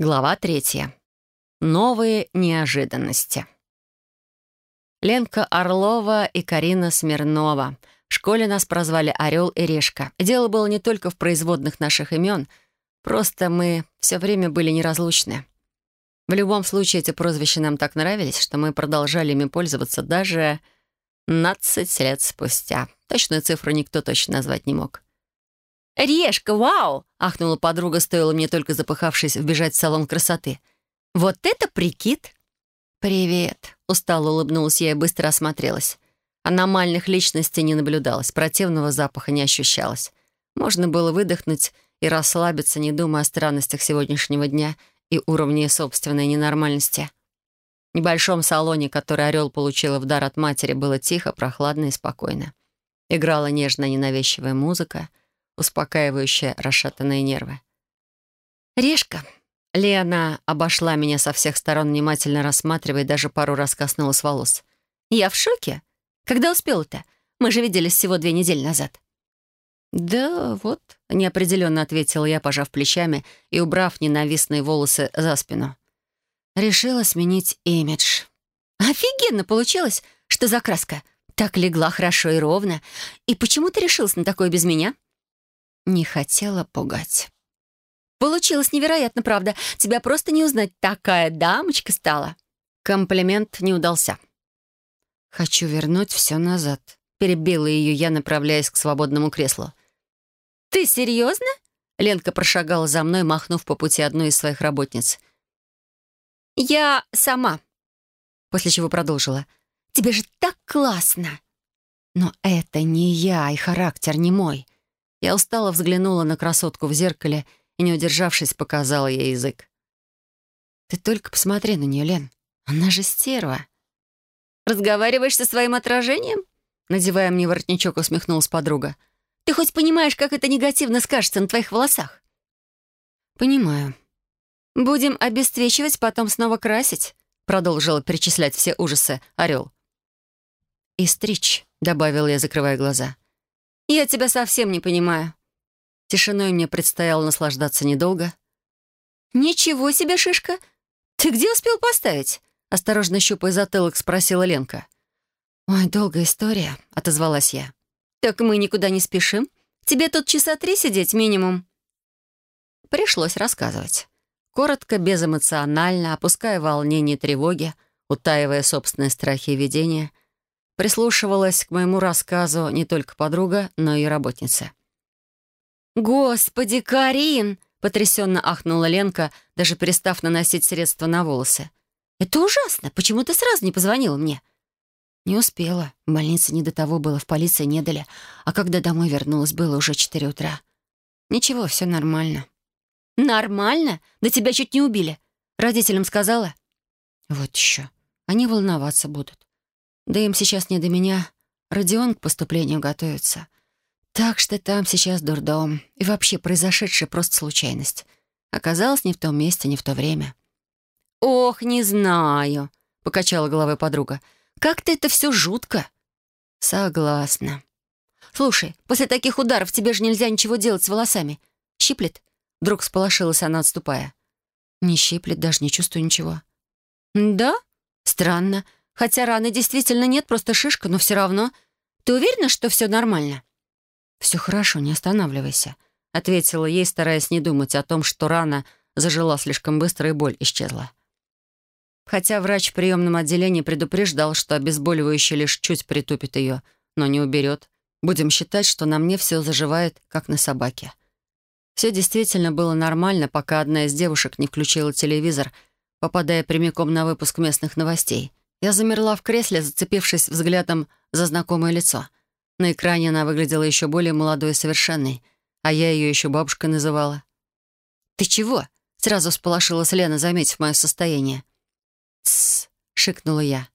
Глава третья. Новые неожиданности. Ленка Орлова и Карина Смирнова. В школе нас прозвали «Орел и Решка». Дело было не только в производных наших имен, просто мы все время были неразлучны. В любом случае, эти прозвища нам так нравились, что мы продолжали ими пользоваться даже 15 лет спустя. Точную цифру никто точно назвать не мог. «Решка, вау!» — ахнула подруга, стоило мне только запыхавшись вбежать в салон красоты. «Вот это прикид!» «Привет!» — устало улыбнулась я и быстро осмотрелась. Аномальных личностей не наблюдалось, противного запаха не ощущалось. Можно было выдохнуть и расслабиться, не думая о странностях сегодняшнего дня и уровне собственной ненормальности. В небольшом салоне, который Орел получила в дар от матери, было тихо, прохладно и спокойно. Играла нежная ненавязчивая музыка — успокаивающая расшатанные нервы. «Решка!» Лена обошла меня со всех сторон, внимательно рассматривая, даже пару раз коснулась волос. «Я в шоке. Когда успела-то? Мы же виделись всего две недели назад». «Да вот», — неопределенно ответила я, пожав плечами и убрав ненавистные волосы за спину. Решила сменить имидж. «Офигенно получилось! Что за краска? Так легла хорошо и ровно. И почему ты решилась на такое без меня?» Не хотела пугать. «Получилось невероятно, правда. Тебя просто не узнать. Такая дамочка стала». Комплимент не удался. «Хочу вернуть все назад», — перебила ее я, направляясь к свободному креслу. «Ты серьезно?» Ленка прошагала за мной, махнув по пути одной из своих работниц. «Я сама», после чего продолжила. «Тебе же так классно!» «Но это не я, и характер не мой. Я устало взглянула на красотку в зеркале и, не удержавшись, показала ей язык. «Ты только посмотри на нее, Лен. Она же стерва». «Разговариваешь со своим отражением?» Надевая мне воротничок, усмехнулась подруга. «Ты хоть понимаешь, как это негативно скажется на твоих волосах?» «Понимаю. Будем обесцвечивать, потом снова красить», продолжила перечислять все ужасы Орел. «И стричь», — добавила я, закрывая глаза. «Я тебя совсем не понимаю». Тишиной мне предстояло наслаждаться недолго. «Ничего себе, шишка! Ты где успел поставить?» Осторожно щупая затылок, спросила Ленка. «Ой, долгая история», — отозвалась я. «Так мы никуда не спешим. Тебе тут часа три сидеть минимум». Пришлось рассказывать. Коротко, безэмоционально, опуская волнение и тревоги, утаивая собственные страхи и видения, Прислушивалась к моему рассказу не только подруга, но и работница. «Господи, Карин!» — потрясенно ахнула Ленка, даже перестав наносить средства на волосы. «Это ужасно! Почему ты сразу не позвонила мне?» «Не успела. В больнице не до того было, в полиции не дали. А когда домой вернулась, было уже четыре утра. Ничего, все нормально». «Нормально? Да тебя чуть не убили. Родителям сказала?» «Вот еще. Они волноваться будут. Да им сейчас не до меня. Родион к поступлению готовится. Так что там сейчас дурдом. И вообще произошедшая просто случайность. Оказалось не в том месте, не в то время. «Ох, не знаю», — покачала головой подруга. «Как-то это все жутко». «Согласна». «Слушай, после таких ударов тебе же нельзя ничего делать с волосами. Щиплет?» Вдруг сполошилась она, отступая. «Не щиплет, даже не чувствую ничего». «Да? Странно. Хотя раны действительно нет, просто шишка, но все равно. Ты уверена, что все нормально?» «Все хорошо, не останавливайся», — ответила ей, стараясь не думать о том, что рана зажила слишком быстро и боль исчезла. Хотя врач в приемном отделении предупреждал, что обезболивающее лишь чуть притупит ее, но не уберет. Будем считать, что на мне все заживает, как на собаке. Все действительно было нормально, пока одна из девушек не включила телевизор, попадая прямиком на выпуск местных новостей. Я замерла в кресле, зацепившись взглядом за знакомое лицо. На экране она выглядела еще более молодой и совершенной, а я ее еще бабушкой называла. «Ты чего?» — сразу сполошилась Лена, заметив мое состояние. «Тссс», — шикнула я.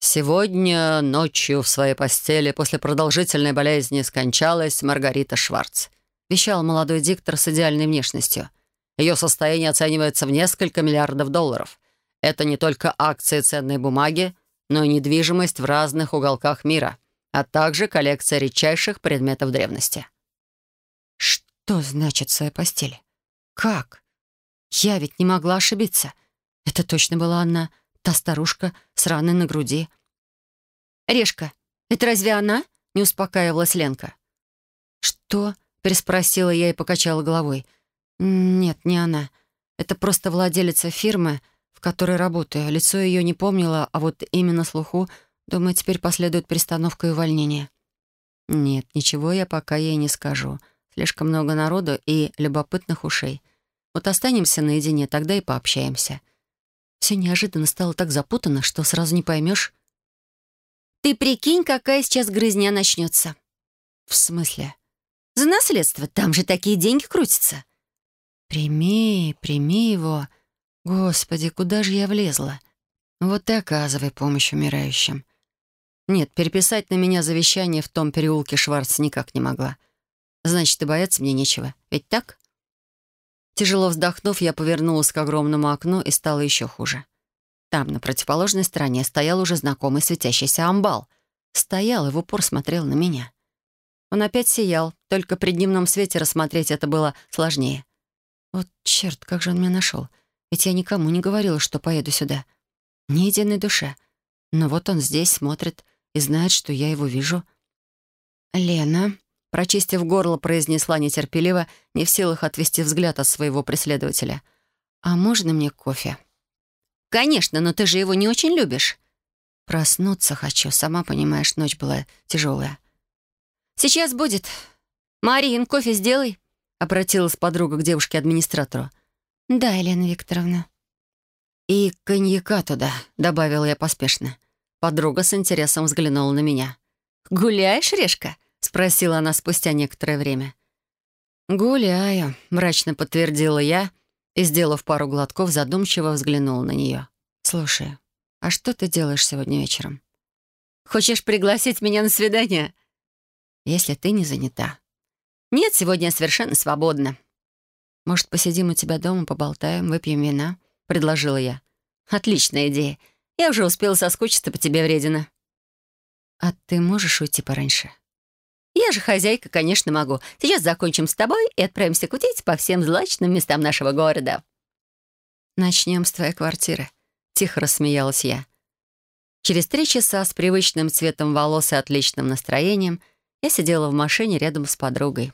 «Сегодня ночью в своей постели после продолжительной болезни скончалась Маргарита Шварц», — вещал молодой диктор с идеальной внешностью. «Ее состояние оценивается в несколько миллиардов долларов. Это не только акции ценной бумаги, но и недвижимость в разных уголках мира, а также коллекция редчайших предметов древности. Что значит своей постели? Как? Я ведь не могла ошибиться. Это точно была она, та старушка с раной на груди. «Решка, это разве она?» — не успокаивалась Ленка. «Что?» — переспросила я и покачала головой. «Нет, не она. Это просто владелица фирмы, в которой работаю. Лицо ее не помнила, а вот именно слуху, думаю, теперь последует перестановка и увольнение». «Нет, ничего я пока ей не скажу. Слишком много народу и любопытных ушей. Вот останемся наедине, тогда и пообщаемся». Все неожиданно стало так запутано, что сразу не поймешь. «Ты прикинь, какая сейчас грызня начнется». «В смысле?» «За наследство. Там же такие деньги крутятся». «Прими, прими его. Господи, куда же я влезла? Вот и оказывай помощь умирающим. Нет, переписать на меня завещание в том переулке Шварц никак не могла. Значит, и бояться мне нечего. Ведь так?» Тяжело вздохнув, я повернулась к огромному окну и стало еще хуже. Там, на противоположной стороне, стоял уже знакомый светящийся амбал. Стоял и в упор смотрел на меня. Он опять сиял, только при дневном свете рассмотреть это было сложнее. Вот черт, как же он меня нашел. Ведь я никому не говорила, что поеду сюда. Ни единой душе. Но вот он здесь смотрит и знает, что я его вижу. «Лена», прочистив горло, произнесла нетерпеливо, не в силах отвести взгляд от своего преследователя. «А можно мне кофе?» «Конечно, но ты же его не очень любишь». «Проснуться хочу, сама понимаешь, ночь была тяжелая. «Сейчас будет. Марин, кофе сделай», — обратилась подруга к девушке-администратору. «Да, Елена Викторовна». «И коньяка туда», — добавила я поспешно. Подруга с интересом взглянула на меня. «Гуляешь, Решка?» — спросила она спустя некоторое время. «Гуляю», — мрачно подтвердила я и, сделав пару глотков, задумчиво взглянула на нее. «Слушай, а что ты делаешь сегодня вечером?» «Хочешь пригласить меня на свидание?» «Если ты не занята». «Нет, сегодня я совершенно свободна». «Может, посидим у тебя дома, поболтаем, выпьем вина?» — предложила я. «Отличная идея. Я уже успела соскучиться по тебе, вредина». «А ты можешь уйти пораньше?» «Я же хозяйка, конечно, могу. Сейчас закончим с тобой и отправимся кутить по всем злачным местам нашего города». «Начнем с твоей квартиры», — тихо рассмеялась я. Через три часа с привычным цветом волос и отличным настроением я сидела в машине рядом с подругой.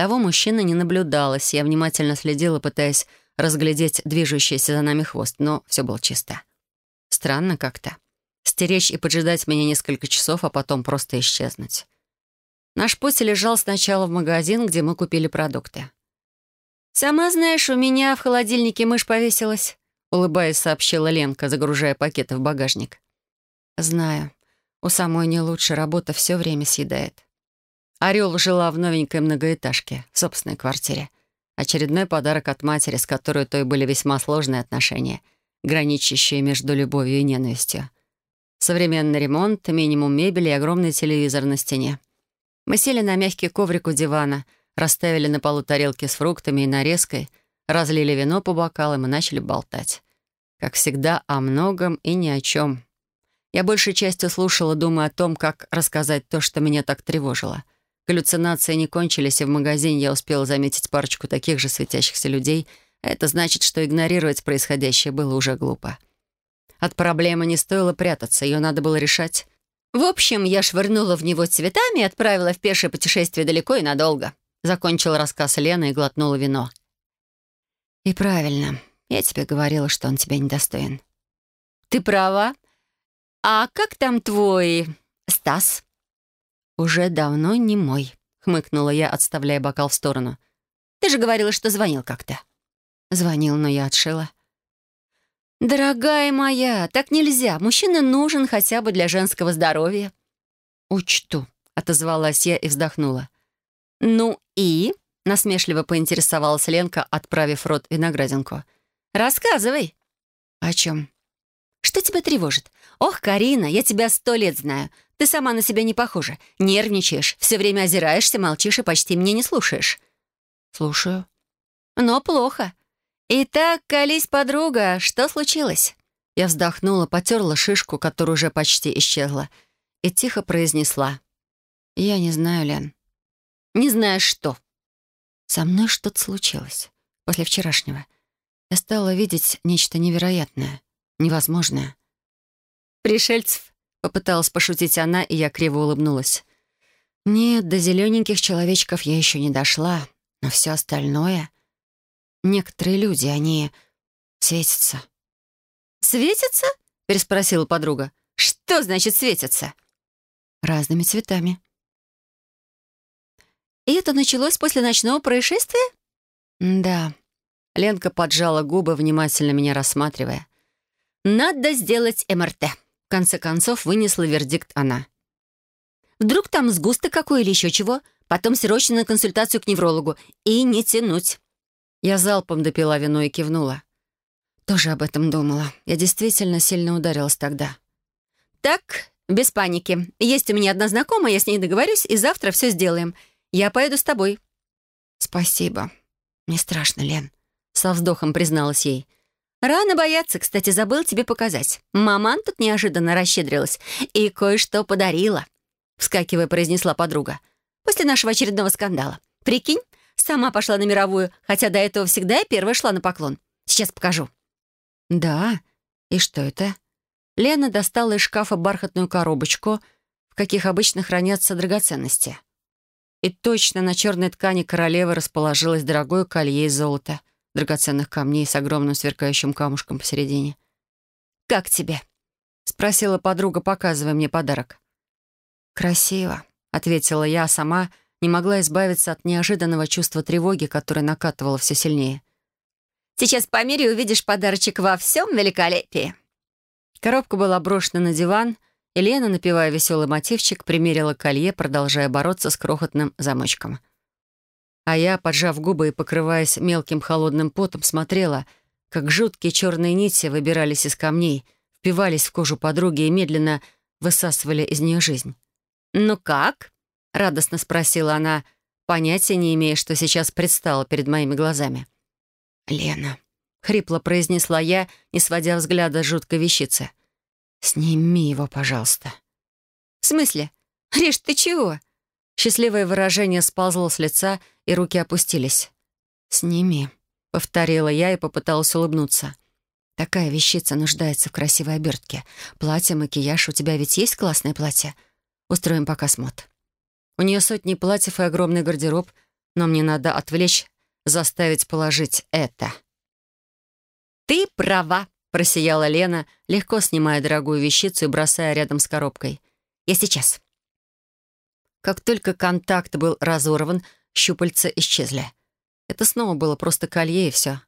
Того мужчины не наблюдалось, я внимательно следила, пытаясь разглядеть движущийся за нами хвост, но все было чисто. Странно как-то. Стеречь и поджидать меня несколько часов, а потом просто исчезнуть. Наш путь лежал сначала в магазин, где мы купили продукты. «Сама знаешь, у меня в холодильнике мышь повесилась», улыбаясь, сообщила Ленка, загружая пакеты в багажник. «Знаю. У самой не лучше, работа все время съедает». Орел жила в новенькой многоэтажке, в собственной квартире. Очередной подарок от матери, с которой той были весьма сложные отношения, граничащие между любовью и ненавистью. Современный ремонт, минимум мебели и огромный телевизор на стене. Мы сели на мягкий коврик у дивана, расставили на полу тарелки с фруктами и нарезкой, разлили вино по бокалам и начали болтать. Как всегда, о многом и ни о чем. Я большей частью слушала, думая о том, как рассказать то, что меня так тревожило. Галлюцинации не кончились, и в магазине я успела заметить парочку таких же светящихся людей. Это значит, что игнорировать происходящее было уже глупо. От проблемы не стоило прятаться, ее надо было решать. В общем, я швырнула в него цветами и отправила в пешее путешествие далеко и надолго. Закончил рассказ Лена и глотнула вино. «И правильно. Я тебе говорила, что он тебя недостоин». «Ты права. А как там твой... Стас?» «Уже давно не мой», — хмыкнула я, отставляя бокал в сторону. «Ты же говорила, что звонил как-то». «Звонил, но я отшила». «Дорогая моя, так нельзя. Мужчина нужен хотя бы для женского здоровья». «Учту», — отозвалась я и вздохнула. «Ну и?» — насмешливо поинтересовалась Ленка, отправив рот виноградинку. «Рассказывай». «О чем?» «Что тебя тревожит? Ох, Карина, я тебя сто лет знаю. Ты сама на себя не похожа. Нервничаешь, все время озираешься, молчишь и почти меня не слушаешь». «Слушаю». «Но плохо. «Итак, колись, подруга, что случилось?» Я вздохнула, потерла шишку, которая уже почти исчезла, и тихо произнесла. «Я не знаю, Лен». «Не знаешь что?» «Со мной что-то случилось. После вчерашнего. я стала видеть нечто невероятное, невозможное. «Пришельцев?» — попыталась пошутить она, и я криво улыбнулась. Нет, до зелененьких человечков я еще не дошла, но все остальное... Некоторые люди, они светятся. «Светятся?» — переспросила подруга. «Что значит светятся?» Разными цветами. «И это началось после ночного происшествия?» «Да». Ленка поджала губы, внимательно меня рассматривая. «Надо сделать МРТ», — в конце концов вынесла вердикт она. «Вдруг там сгусток какой или еще чего? Потом срочно на консультацию к неврологу. И не тянуть». Я залпом допила вино и кивнула. Тоже об этом думала. Я действительно сильно ударилась тогда. «Так, без паники. Есть у меня одна знакомая, я с ней договорюсь, и завтра все сделаем. Я поеду с тобой». «Спасибо. Мне страшно, Лен», — со вздохом призналась ей. «Рано бояться, кстати, забыл тебе показать. Маман тут неожиданно расщедрилась и кое-что подарила», — вскакивая, произнесла подруга. «После нашего очередного скандала. Прикинь, сама пошла на мировую, хотя до этого всегда я первая шла на поклон. Сейчас покажу». «Да? И что это?» Лена достала из шкафа бархатную коробочку, в каких обычно хранятся драгоценности. И точно на черной ткани королевы расположилось дорогое колье из золота, драгоценных камней с огромным сверкающим камушком посередине. «Как тебе?» — спросила подруга, показывая мне подарок. «Красиво», — ответила я, а сама не могла избавиться от неожиданного чувства тревоги, которое накатывало все сильнее. Сейчас померяй и увидишь подарочек во всем великолепии». Коробка была брошена на диван, и Лена, напевая веселый мотивчик, примерила колье, продолжая бороться с крохотным замочком. А я, поджав губы и покрываясь мелким холодным потом, смотрела, как жуткие черные нити выбирались из камней, впивались в кожу подруги и медленно высасывали из нее жизнь. «Ну как?» — радостно спросила она, понятия не имея, что сейчас предстало перед моими глазами. «Лена», — хрипло произнесла я, не сводя взгляда с жуткой вещицы. «Сними его, пожалуйста». «В смысле? Риш, ты чего?» Счастливое выражение сползло с лица, и руки опустились. «Сними», — повторила я и попыталась улыбнуться. «Такая вещица нуждается в красивой обертке. Платье, макияж, у тебя ведь есть классное платье? Устроим показ мод». У нее сотни платьев и огромный гардероб, но мне надо отвлечь заставить положить это. «Ты права», — просияла Лена, легко снимая дорогую вещицу и бросая рядом с коробкой. «Я сейчас». Как только контакт был разорван, щупальца исчезли. Это снова было просто колье и все.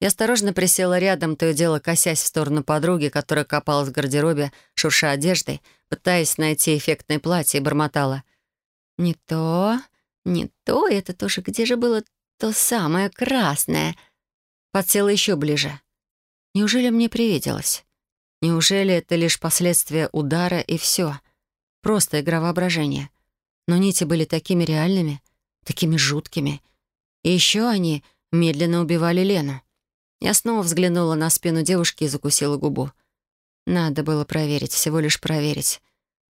Я осторожно присела рядом, то и дело косясь в сторону подруги, которая копалась в гардеробе, шурша одеждой, пытаясь найти эффектное платье, и бормотала. «Не то, не то, это тоже где же было то самое красное. Подсела еще ближе. Неужели мне привиделось? Неужели это лишь последствия удара и все? Просто игра воображения. Но нити были такими реальными, такими жуткими. И еще они медленно убивали Лену. Я снова взглянула на спину девушки и закусила губу. Надо было проверить, всего лишь проверить.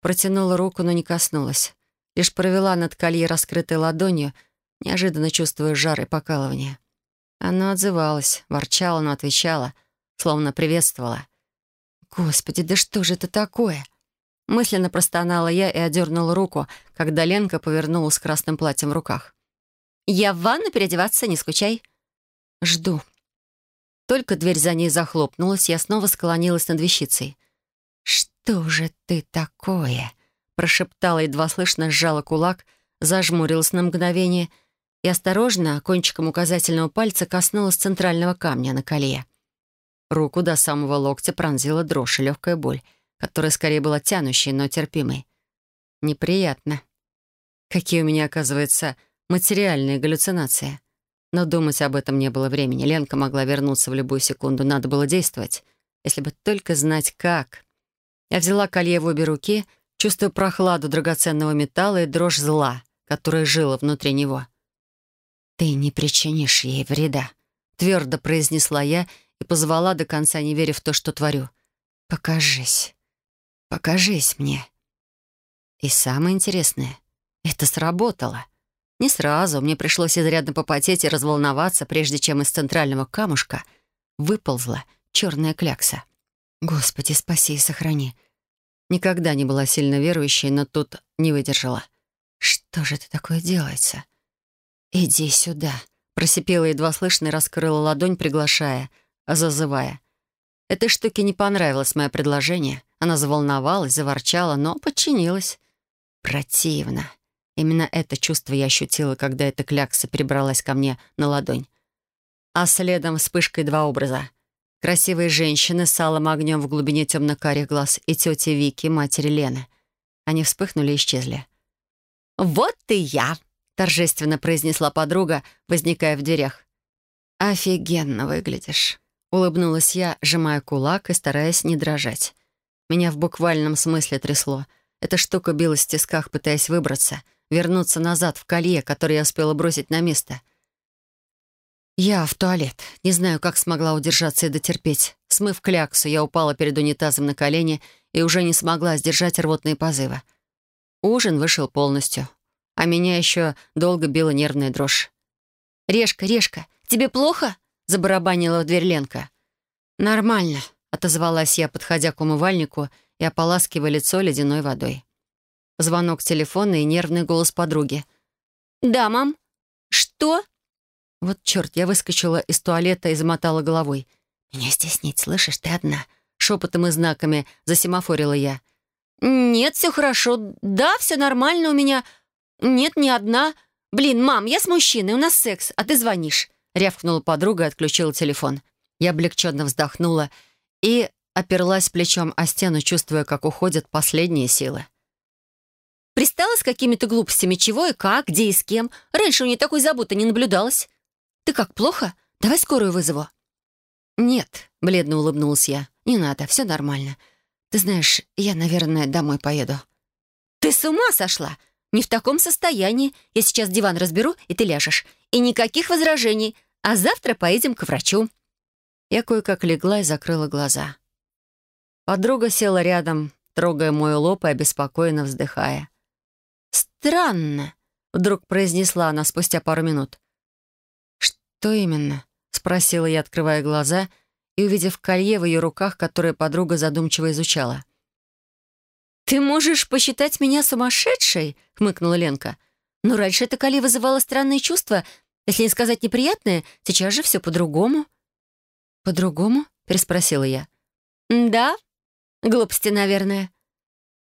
Протянула руку, но не коснулась. Лишь провела над колье раскрытой ладонью — неожиданно чувствуя жар и покалывание. Оно отзывалось, ворчало, но отвечало, словно приветствовало. «Господи, да что же это такое?» Мысленно простонала я и одернула руку, когда Ленка повернулась с красным платьем в руках. «Я в ванну переодеваться, не скучай». «Жду». Только дверь за ней захлопнулась, я снова склонилась над вещицей. «Что же ты такое?» прошептала, едва слышно сжала кулак, зажмурилась на мгновение — и осторожно, кончиком указательного пальца коснулась центрального камня на коле. Руку до самого локтя пронзила дрожь и легкая боль, которая скорее была тянущей, но терпимой. Неприятно. Какие у меня, оказывается, материальные галлюцинации. Но думать об этом не было времени. Ленка могла вернуться в любую секунду. Надо было действовать. Если бы только знать, как. Я взяла колье в обе руки, чувствуя прохладу драгоценного металла и дрожь зла, которая жила внутри него. «Ты не причинишь ей вреда», — твердо произнесла я и позвала до конца, не веря в то, что творю. «Покажись. Покажись мне». И самое интересное, это сработало. Не сразу, мне пришлось изрядно попотеть и разволноваться, прежде чем из центрального камушка выползла черная клякса. Господи, спаси и сохрани. Никогда не была сильно верующей, но тут не выдержала. Что же это такое делается? «Иди сюда», — просипела едва слышно и раскрыла ладонь, приглашая, зазывая. Этой штуке не понравилось мое предложение. Она заволновалась, заворчала, но подчинилась. Противно. Именно это чувство я ощутила, когда эта клякса перебралась ко мне на ладонь. А следом вспышкой два образа. Красивые женщины с алым огнем в глубине темно-карих глаз и тети Вики, матери Лены. Они вспыхнули и исчезли. «Вот ты я!» — торжественно произнесла подруга, возникая в дверях. «Офигенно выглядишь», Улыбнулась я, сжимая кулак и стараясь не дрожать. Меня в буквальном смысле трясло. Эта штука билась в тисках, пытаясь выбраться, вернуться назад в колье, которое я успела бросить на место. Я в туалет. Не знаю, как смогла удержаться и дотерпеть. Смыв кляксу, я упала перед унитазом на колени и уже не смогла сдержать рвотные позывы. Ужин вышел полностью, а меня еще долго била нервная дрожь. «Решка, Решка, тебе плохо?» забарабанила в дверь Ленка. «Нормально», — отозвалась я, подходя к умывальнику и ополаскивая лицо ледяной водой. Звонок телефона и нервный голос подруги. «Да, мам. Что?» Вот черт, я выскочила из туалета и замотала головой. «Меня здесь нет, слышишь, ты одна». Шепотом и знаками засемафорила я. «Нет, все хорошо. Да, все нормально у меня. Нет, не одна. Блин, мам, я с мужчиной, у нас секс, а ты звонишь. Рявкнула подруга и отключила телефон. Я облегченно вздохнула и оперлась плечом о стену, чувствуя, как уходят последние силы. «Пристала с какими-то глупостями, чего и как, где и с кем. Раньше у нее такой заботы не наблюдалось. Ты как, плохо? Давай скорую вызову». «Нет», — бледно улыбнулась я. «Не надо, все нормально. Ты знаешь, я, наверное, домой поеду». «Ты с ума сошла? Не в таком состоянии. Я сейчас диван разберу, и ты ляжешь. И никаких возражений. А завтра поедем к врачу». Я кое-как легла и закрыла глаза. Подруга села рядом, трогая мой лоб и обеспокоенно вздыхая. «Странно», — вдруг произнесла она спустя пару минут. «Что именно?» — спросила я, открывая глаза и увидев колье в ее руках, которое подруга задумчиво изучала. «Ты можешь посчитать меня сумасшедшей?» — хмыкнула Ленка. «Но раньше это Кали вызывало странные чувства. Если не сказать неприятные, сейчас же все по-другому». «По-другому?» — переспросила я. «Да. Глупости, наверное».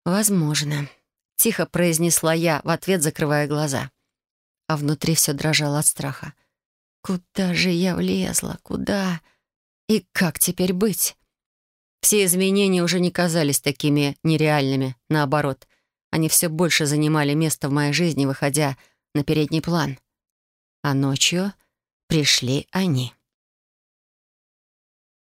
«Возможно», — тихо произнесла я, в ответ закрывая глаза. А внутри все дрожало от страха. «Куда же я влезла? Куда? И как теперь быть?» Все изменения уже не казались такими нереальными, наоборот. Они все больше занимали место в моей жизни, выходя на передний план. А ночью пришли они.